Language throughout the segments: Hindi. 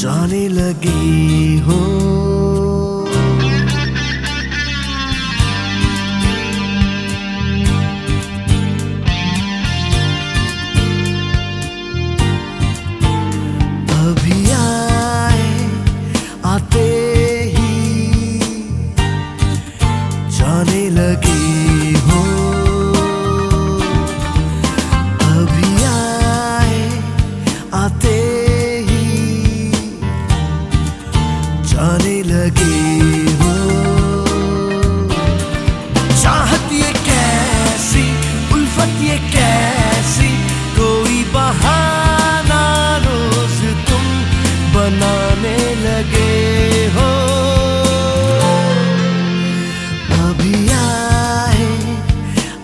जाने लगी हो। अभी आए आते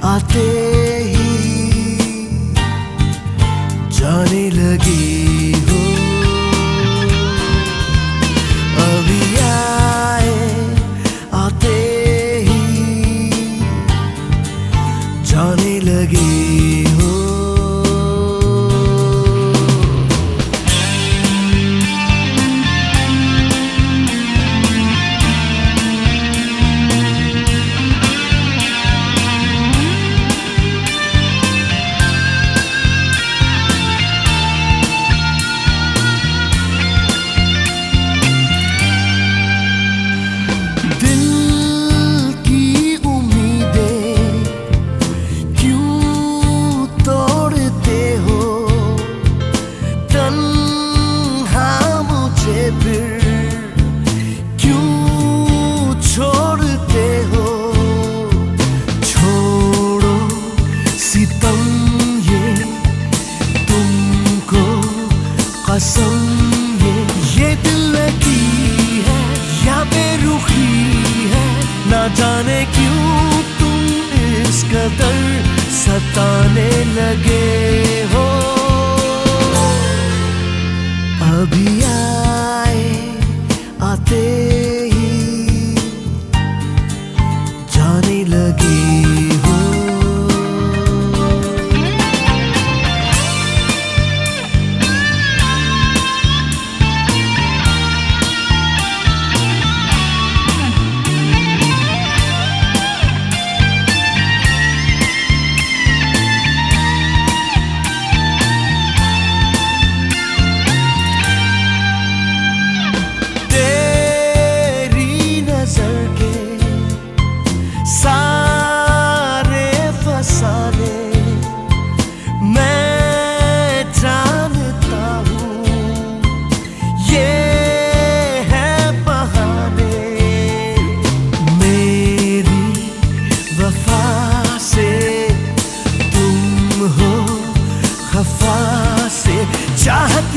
I've been कसम ये ये दिल की है या बेरुखी है। ना जाने क्यों तुम इस कदर सताने लगे हो। अभी आए, आते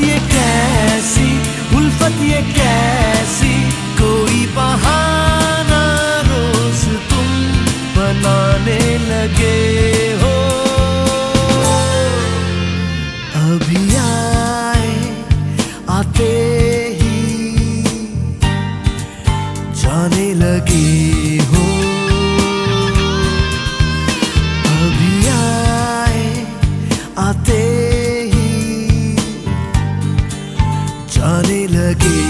उल्फत ये कैसी उल्फत ये कैसी जाने लगे।